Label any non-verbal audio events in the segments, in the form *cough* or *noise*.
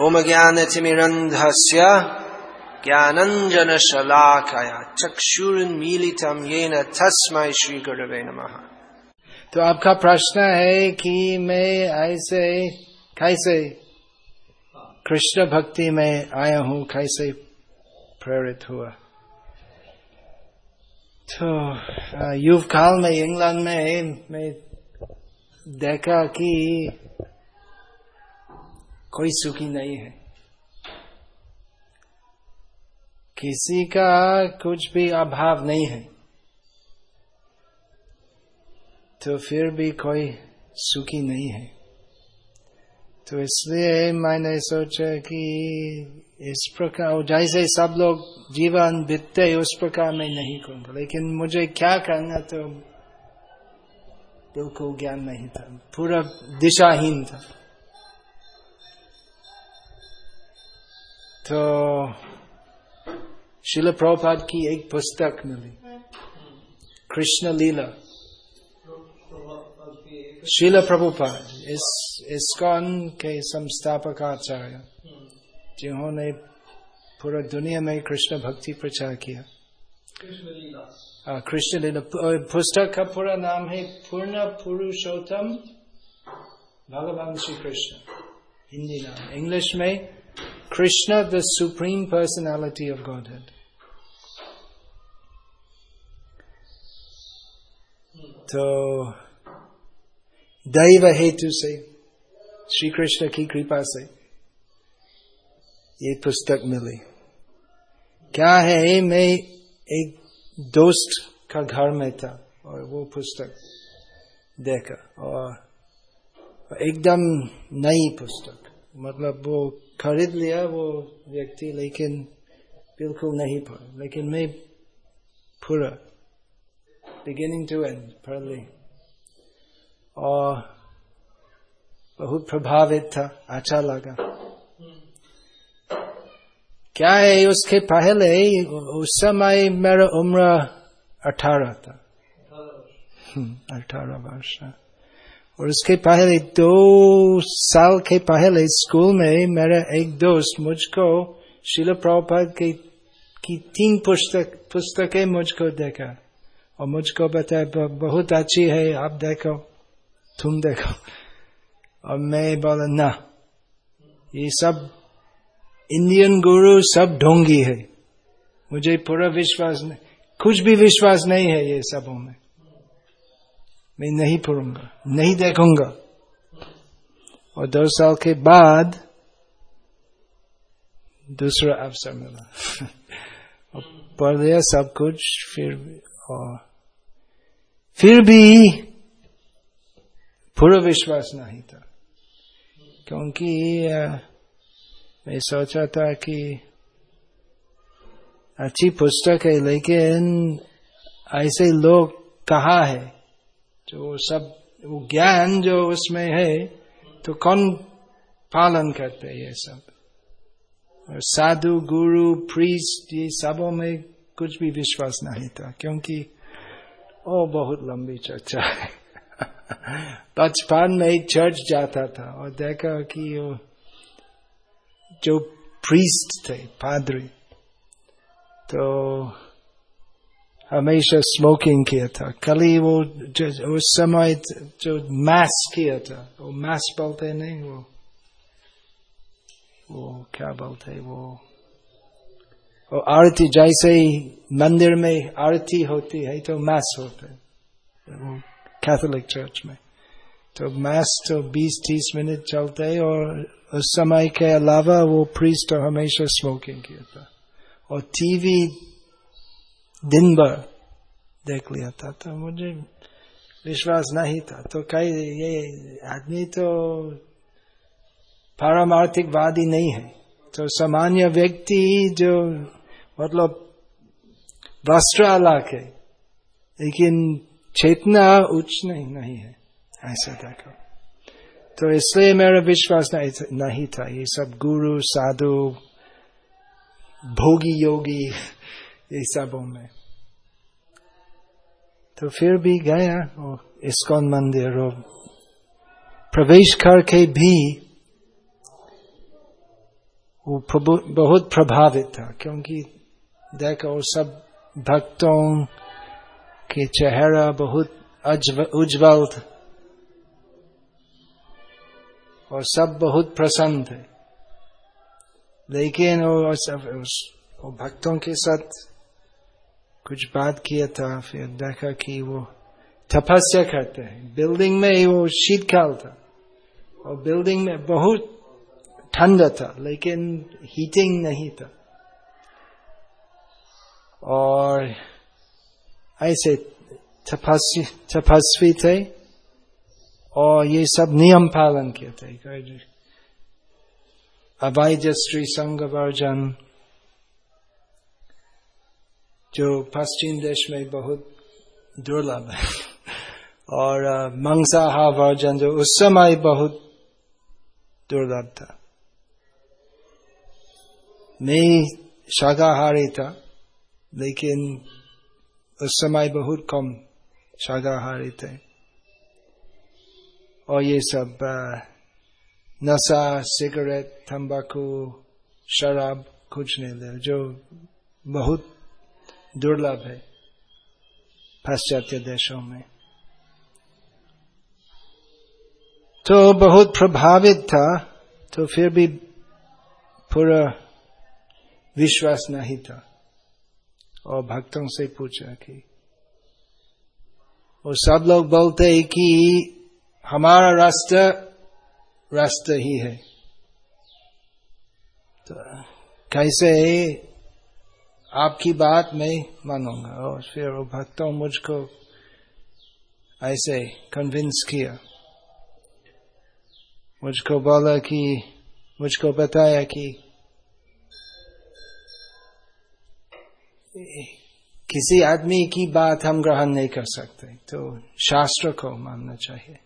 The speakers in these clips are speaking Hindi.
ओम ज्ञान तिमिरंधस्य ज्ञानंजन शलाकया चक्षुरुन्मीलितम येन तस्मै श्री गुरवे नमः। तो आपका प्रश्न है कि मैं ऐसे कैसे कृष्ण भक्ति में आया हूँ, कैसे प्रेरित हुआ? तो युव काल में, इंग्लैंड में, मैं देखा कि कोई सुखी नहीं है। किसी का कुछ भी अभाव नहीं है। तो फिर भी कोई सुखी नहीं है। तो इसलिए मैंने सोचा कि इस प्रकार, जैसे सब लोग जीवन बीतते उस प्रकार मैं नहीं करूँगा। लेकिन मुझे क्या करना तो बिल्कुल ज्ञान नहीं था। पूरा दिशाहीन था। तो शिल प्रभुपाद की एक पुस्तक मिली। कृष्ण लीला शिल प्रभुपाद इस इसकॉन के संस्थापक आचार्य जिन्होंने पूरा दुनिया में कृष्ण भक्ति प्रचार किया। कृष्ण लीला पुस्तक का पूरा नाम है पूर्ण पुरुषोत्तम भगवान श्री कृष्ण। हिंदी नाम। इंग्लिश में the supreme personality of Godhead तो दैव हेतु से श्री कृष्ण की कृपा से ये पुस्तक मिली क्या है मैं एक दोस्त का घर में था और वो पुस्तक देखा और एकदम नई पुस्तक मतलब वो खरीद लिया वो व्यक्ति लेकिन बिल्कुल नहीं पढ़ा लेकिन मैं पूरा बिगिनिंग टू एंड पढ़ ली। और बहुत प्रभावित था अच्छा लगा। क्या है उसके पहले? उस समय मेरा उम्र अठारह था। अठारह वर्ष। और उसके पहले दो साल के पहले स्कूल में मेरा एक दोस्त मुझको शिल प्रभुपाद के की तीन पुस्तक पुस्तकें मुझको देखा और मुझको बताया बहुत अच्छी है आप देखो तुम देखो और मैं बोला ना ये सब इंडियन गुरु सब ढोंगी है मुझे पूरा विश्वास नहीं कुछ भी विश्वास नहीं है ये सबों में मैं नहीं पढ़ूँगा, नहीं देखूँगा। और दो साल के बाद दूसरा अवसर मिला। और पढ़ लिया सब कुछ, फिर और फिर भी पूरा विश्वास नहीं था। क्योंकि मैं सोचा था कि अच्छी पुस्तक है लेकिन ऐसे लोग कहा है? जो सब, वो ज्ञान जो उसमें है तो कौन पालन करते ये सब? साधु, गुरु प्रीस्ट ये सबों में कुछ भी विश्वास नहीं था, क्योंकि ओ, बहुत लंबी चर्चा है। *laughs* बचपन में एक चर्च जाता था, और देखा कि वो जो प्रीस्ट थे, पादरी तो हमेशा स्मोकिंग किया था। कल ही वो उस समय जो मैस किया था। वो मैस बोलते नहीं, वो वो क्या बोलते वो वो आरती, जैसे ही मंदिर में आरती होती है तो मैस होते वो कैथोलिक चर्च में। तो मैस तो 20-30 मिनट चलते है और उस समय के अलावा वो प्रीस्ट हमेशा स्मोकिंग किया था। और टीवी दिन भर देख लिया था तो मुझे विश्वास नहीं था तो कई ये आदमी तो पारमार्थिकवादी नहीं है तो सामान्य व्यक्ति जो मतलब वस्त्र अलग है लेकिन चेतना उच्च नहीं नहीं है ऐसा देखो तो इसलिए मेरा विश्वास नहीं, नहीं था ये सब गुरु साधु भोगी योगी ये सबों में। तो फिर भी गया और इस्कॉन मंदिर और प्रवेश करके भी वो बहुत प्रभावित था, क्योंकि देखो सब भक्तों के चेहरा बहुत उज्जवल था। और सब बहुत प्रसन्न थे। लेकिन वो सब वो भक्तों के साथ कुछ बात किया था, फिर देखा कि वो तपस्या करते हैं। बिल्डिंग में वो शीतकाल था। और बिल्डिंग में बहुत ठंड था, लेकिन हीटिंग नहीं था। और ऐसे तपस्वी तपस्वी थे। और ये सब नियम पालन किए थे। अवैध स्त्री संघ वर्जन जो पश्चिम देश में बहुत दुर्लभ है। और मंसाहार वर्जन जो उस समय बहुत दुर्लभ था। मैं शाकाहारी था, लेकिन उस समय बहुत कम शाकाहारी थे। और ये सब नशा, सिगरेट, तंबाकू, शराब, कुछ नहीं ले जो बहुत दुर्लभ है पाश्चात्य देशों में। तो बहुत प्रभावित था तो फिर भी पूरा विश्वास नहीं था। और भक्तों से पूछा कि, और सब लोग बोलते हैं कि हमारा रास्ता रास्ता ही है। तो कैसे आपकी बात मैं मानूँगा और फिर वो भक्तों मुझको ऐसे कन्विंस किया। मुझको बोला कि, मुझको बताया कि, किसी आदमी की बात हम ग्रहण नहीं कर सकते तो शास्त्र को मानना चाहिए।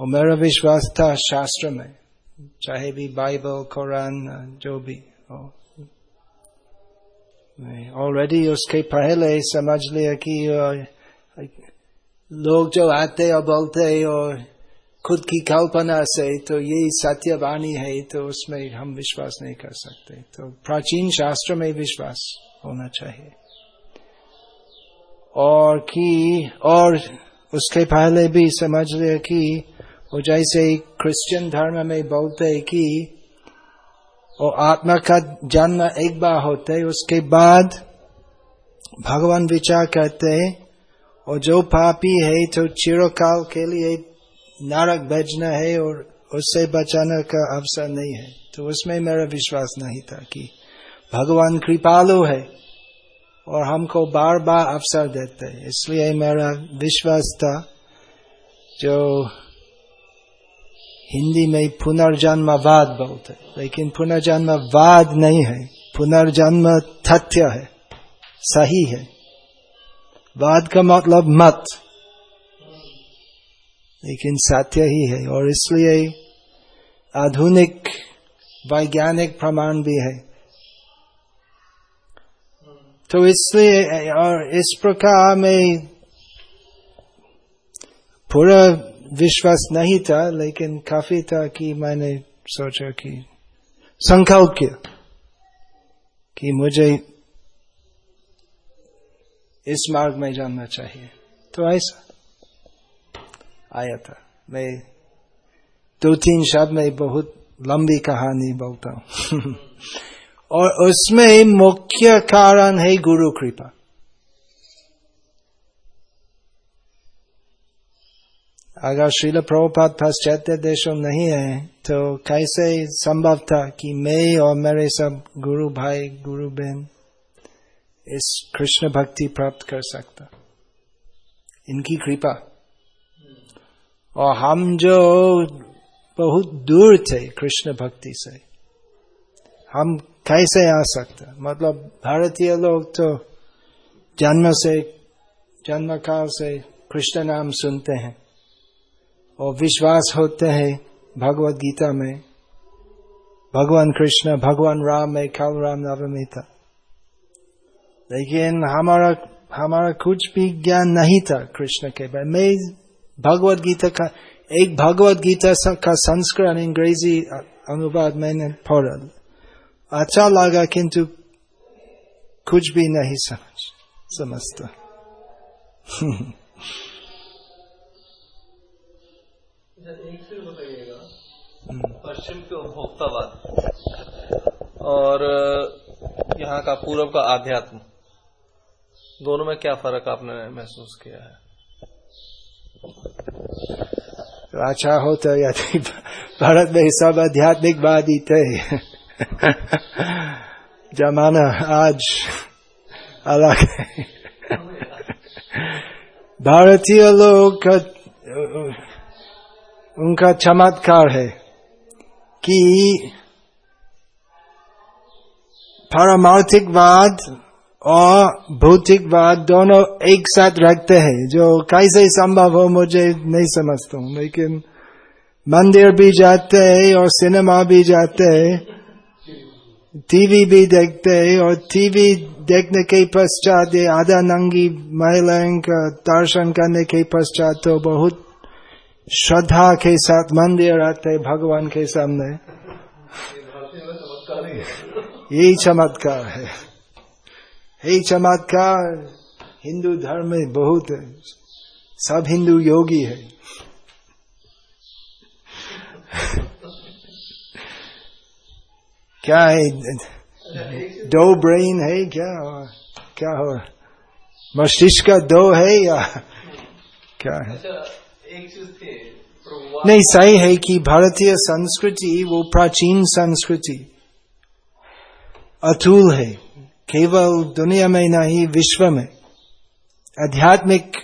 और मेरा विश्वास था शास्त्र में, चाहे भी बाइबल कुरान जो भी हो। ऑलरेडी उसके पहले समझ लिया कि लोग जो आते और बोलते और खुद की कल्पना से तो ये सत्यवाणी है तो उसमें हम विश्वास नहीं कर सकते तो प्राचीन शास्त्र में विश्वास होना चाहिए और कि और उसके पहले भी समझ लिया कि वो जैसे क्रिश्चियन धर्म में बोलते कि वो आत्मा का जन्म एक बार होते है, उसके बाद भगवान विचार करते है, और जो पापी है तो चिरकाल के लिए नरक भेजना है, और उससे बचाने का अवसर नहीं है। तो उसमें मेरा विश्वास नहीं था कि भगवान कृपालु है, और हमको बार बार अवसर देते हैं। इसलिए मेरा विश्वास था, जो हिंदी में पुनर्जन्म पुनर्जन्मवाद बोलते लेकिन पुनर्जन्मवाद नहीं है, पुनर्जन्म तथ्य है, सही है। वाद का मतलब मत, लेकिन सत्य ही है, और इसलिए आधुनिक वैज्ञानिक प्रमाण भी है। तो इसलिए, और इस प्रकार में पूरा विश्वास नहीं था, लेकिन काफ़ी था कि मैंने सोचा कि संकल्प किया कि मुझे इस मार्ग में जानना चाहिए। तो ऐसा आया था। मैं दो तीन शब्द में बहुत लंबी कहानी बोलता हूँ। *laughs* और उसमें मुख्य कारण है गुरु कृपा। अगर श्रील प्रभुपाद पाश्चात्य देशों नहीं है तो कैसे संभव था कि मैं और मेरे सब गुरु भाई, गुरु बहन इस कृष्ण भक्ति प्राप्त कर सकता? इनकी कृपा। और हम जो बहुत दूर थे कृष्ण भक्ति से, हम कैसे आ सकते? मतलब भारतीय लोग तो जन्म से, जन्म काल से कृष्ण नाम सुनते हैं। और विश्वास होते हैं भगवत गीता में। भगवान कृष्ण, भगवान राम, में कल राम नवमी था लेकिन हमारा हमारा कुछ भी ज्ञान नहीं था कृष्ण के बारे में। भगवत गीता का, एक भगवत गीता का संस्करण अंग्रेज़ी अनुवाद मैंने पढ़ा। अच्छा लगा किंतु कुछ भी नहीं समझ, समझता। *laughs* एक बताइएगा। पश्चिम के उपभोक्तावाद। और यहाँ का पूर्व का आध्यात्म। दोनों में क्या फ़र्क आपने महसूस किया है? तो अच्छा होता यदि भारत में सब आध्यात्मिकवादी थे। जमाना आज अलग है। भारतीय लोग का उनका चमत्कार है कि पारमार्थिकवाद और भौतिकवाद दोनों एक साथ रखते हैं, जो कैसे संभव हो मुझे नहीं समझता हूँ, लेकिन मंदिर भी जाते हैं और सिनेमा भी जाते हैं, टीवी भी देखते हैं और टीवी देखने के पश्चात ये आधा नंगी महिलाओं का दर्शन करने के पश्चात तो बहुत श्रद्धा के साथ मंदिर आते भगवान के सामने। यही चमत्कार है। यही चमत्कार, हिंदू धर्म में बहुत है। सब हिंदू योगी है। क्या है? दो ब्रेन है क्या? क्या हो? मस्तिष्क दो है या क्या है? थी नहीं सही है कि भारतीय संस्कृति वो प्राचीन संस्कृति अतुल है केवल दुनिया में नहीं विश्व में आध्यात्मिक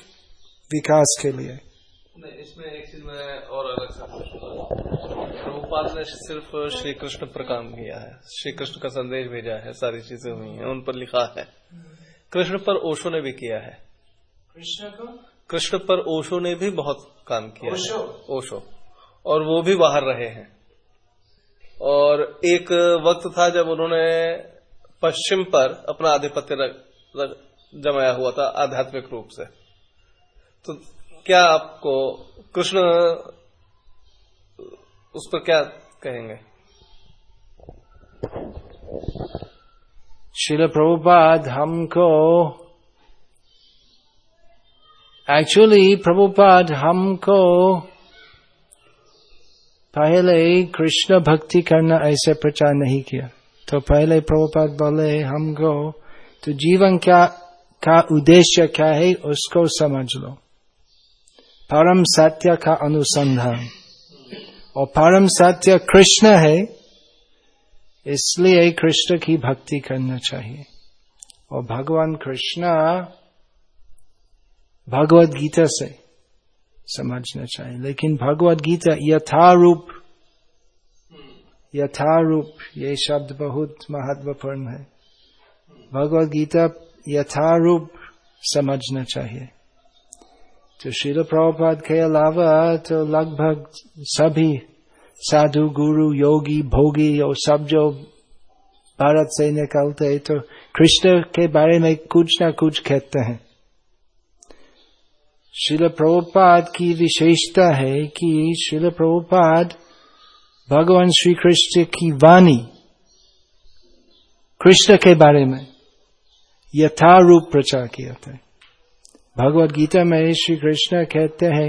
विकास के लिए। नहीं इसमें एक चीज़ मैं और अलग से प्रभुपाद ने सिर्फ़ श्री कृष्ण पर काम किया है श्री कृष्ण का संदेश भेजा है सारी चीज़ें हुई हैं उन पर लिखा है। कृष्ण पर ओशो ने भी किया है। कृष्ण को? कृष्ण पर ओशो ने भी बहुत काम किया ओशो? ओशो। और वो भी बाहर रहे हैं। और एक वक्त था जब उन्होंने पश्चिम पर अपना आधिपत्य रख, रख, जमाया हुआ था आध्यात्मिक रूप से। तो क्या आपको कृष्ण उस पर क्या कहेंगे? शिल प्रभुपाद हमको एक्चुअली प्रभुपाद हमको पहले कृष्ण भक्ति करना ऐसे प्रचार नहीं किया। तो पहले प्रभुपाद बोले, हमको तो जीवन क्या, का उद्देश्य क्या है, उसको समझ लो। परम सत्य का अनुसंधान। और परम सत्य कृष्ण है, इसलिए कृष्ण की भक्ति करना चाहिए। और भगवान कृष्ण भगवत गीता से समझना चाहिए लेकिन भगवत गीता यथारूप यथारूप, ये शब्द बहुत महत्वपूर्ण है। भगवत गीता यथारूप समझना चाहिए तो शिल प्रभुपाद के अलावा तो लगभग सभी साधु, गुरु, योगी, भोगी और सब जो भारत से निकलते हैं तो कृष्ण के बारे में कुछ ना कुछ कहते हैं। शिल प्रभुपाद की विशेषता है कि शिल प्रभुपाद भगवान श्री कृष्ण की वाणी कृष्ण के बारे में यथारूप प्रचार किया था भगवत गीता में श्री कृष्ण कहते हैं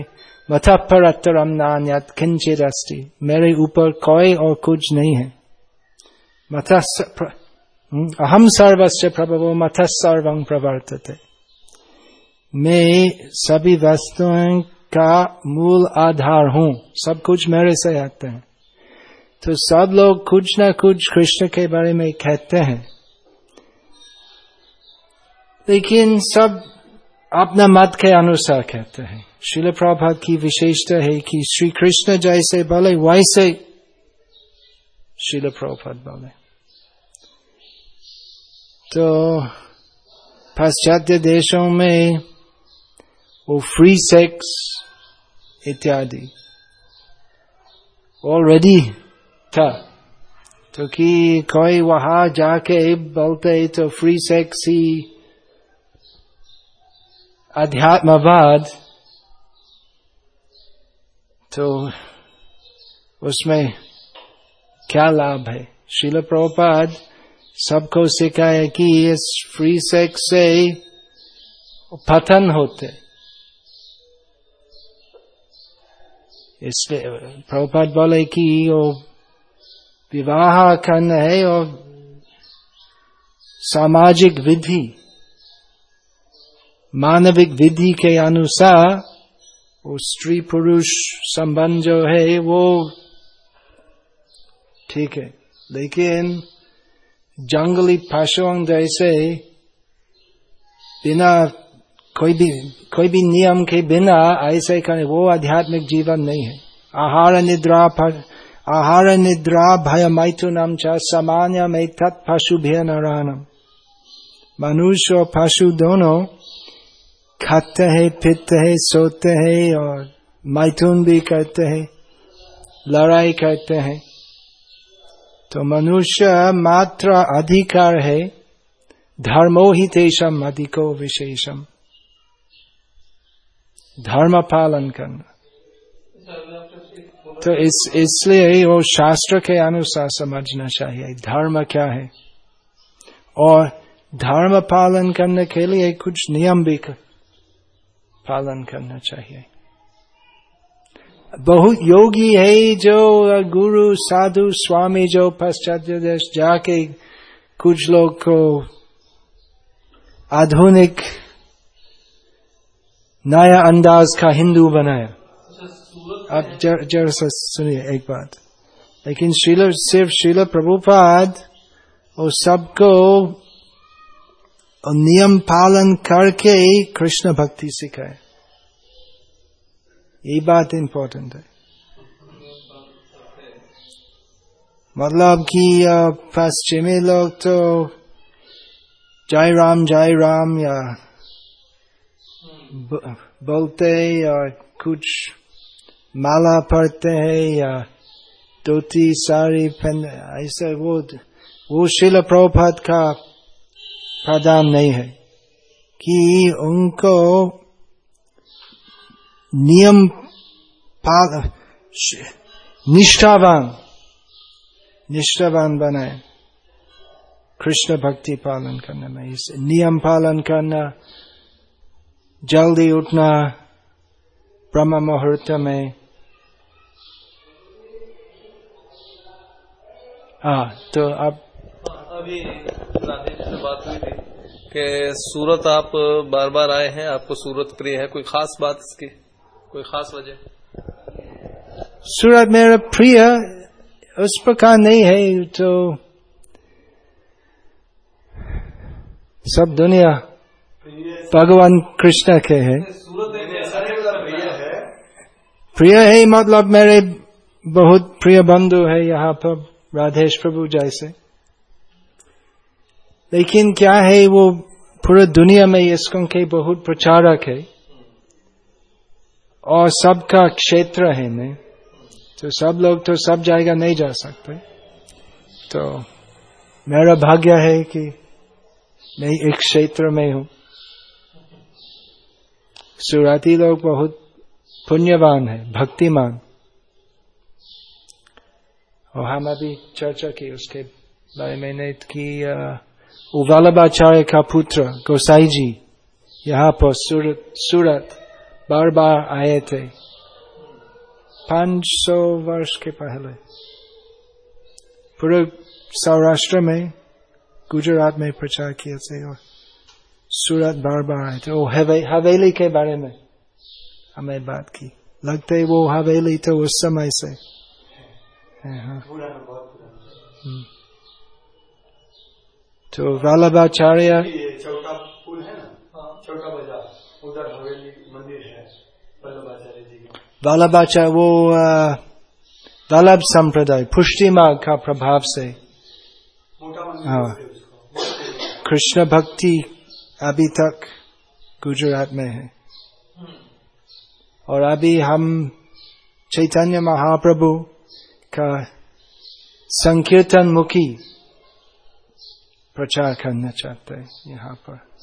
मथ पर अतरम नान्यत किंचित अस्ति मेरे ऊपर कोई और कुछ नहीं है मथ अहम सर्वस्व प्रभव मथ सर्वं प्रवर्तते मैं सभी वस्तुओं का मूल आधार हूँ। सब कुछ मेरे से आते हैं। तो सब लोग कुछ ना कुछ कृष्ण के बारे में कहते हैं। लेकिन सब अपना मत के अनुसार कहते हैं। शिल प्रभात की विशेषता है कि श्री कृष्ण जैसे बोले, वैसे शिल प्रभात बोले। तो पाश्चात्य देशों में वो फ्री सेक्स इत्यादि ऑलरेडी था तो कि कोई वहाँ जाके बोलते तो फ्री सेक्स ही अध्यात्मवाद तो उसमें क्या लाभ है शिल प्रभुपाद सबको सिखाए कि इस फ्री सेक्स से पतन होते इसलिए प्रभुपाद बोले कि वो विवाह करना है और सामाजिक विधि, मानविक विधि के अनुसार वो स्त्री पुरुष संबंध जो है वो ठीक है। लेकिन जंगली पशुओं जैसे बिना कोई भी कोई भी नियम के बिना ऐसे करने वो आध्यात्मिक जीवन नहीं है। आहार निद्रा आहार निद्रा भय मैथुनम च, सामान्य में तत्पशु भी नारायणम। मनुष्य और पशु दोनों खाते हैं, पीते हैं, सोते हैं और मैथुन भी करते हैं, लड़ाई करते हैं। तो मनुष्य मात्र अधिकार है, धर्मो ही तेषम अधिको विशेषम। धर्म पालन करना तो इस इसलिए वो शास्त्र के अनुसार समझना चाहिए धर्म क्या है? और धर्म पालन करने के लिए कुछ नियम भी कर, पालन करना चाहिए। बहुत योगी है जो गुरु साधु स्वामी जो पाश्चात्य देश जाके कुछ लोग को आधुनिक नया अंदाज का हिंदू बनाया। अब जर, जर से सुनिए एक बात। लेकिन शिल सिर्फ़ शिल प्रभुपाद और सबको नियम पालन करके कृष्ण भक्ति सिखाए। ये बात इंपॉर्टेंट है। मतलब कि पश्चिमी लोग तो जय राम जय राम या बोलते या कुछ माला पढ़ते हैं या धोती, साड़ी पहन, ऐसे वो वो शिल प्रभुपाद का प्रावधान नहीं है कि उनको नियम पाल निष्ठावान निष्ठावान बनाए। कृष्ण भक्ति पालन करने में इस नियम पालन करना जल्दी उठना ब्रह्म मुहूर्त में हाँ तो आप अभी से बात हुई थी कि सूरत आप बार बार आए हैं आपको सूरत प्रिय है कोई खास बात इसकी? कोई खास वजह? सूरत मेरा प्रिय उस प्रकार नहीं है तो सब दुनिया भगवान कृष्ण के है। प्रिय है मतलब मेरे बहुत प्रिय बंधु है यहाँ पर, राधेश प्रभु जैसे। लेकिन क्या है, वो पूरे दुनिया में इसको के बहुत प्रचारक है। और सबका क्षेत्र है नहीं तो सब लोग तो सब जाएगा नहीं जा सकते। तो मेरा भाग्य है कि मैं एक क्षेत्र में हूँ। सुराती लोग बहुत पुण्यवान है, भक्तिमान। और हम अभी चर्चा की, उसके बारे में नहीं कि पुत्र गोसाई जी यहाँ पर सूरत सूरत बार बार आए थे। पाँच सौ वर्ष के पहले। पूरे सौराष्ट्र में गुजरात में प्रचार किए थे और सूरत बार बार आए थे वो हवेली के बारे में हमें बात की लगते वो हवेली तो उस समय से हाँ तो वल्लभाचार्य छोटा पुल है ना छोटा बाज़ार उधर हवेली मंदिर है वल्लभाचार्य जी का वल्लभाचार्य वो वल्लभ संप्रदाय पुष्टि मार्ग का प्रभाव से हाँ हैं। कृष्ण भक्ति अभी तक गुजरात में है। और अभी हम चैतन्य महाप्रभु का संकीर्तन मुखी प्रचार करना चाहते हैं यहाँ पर।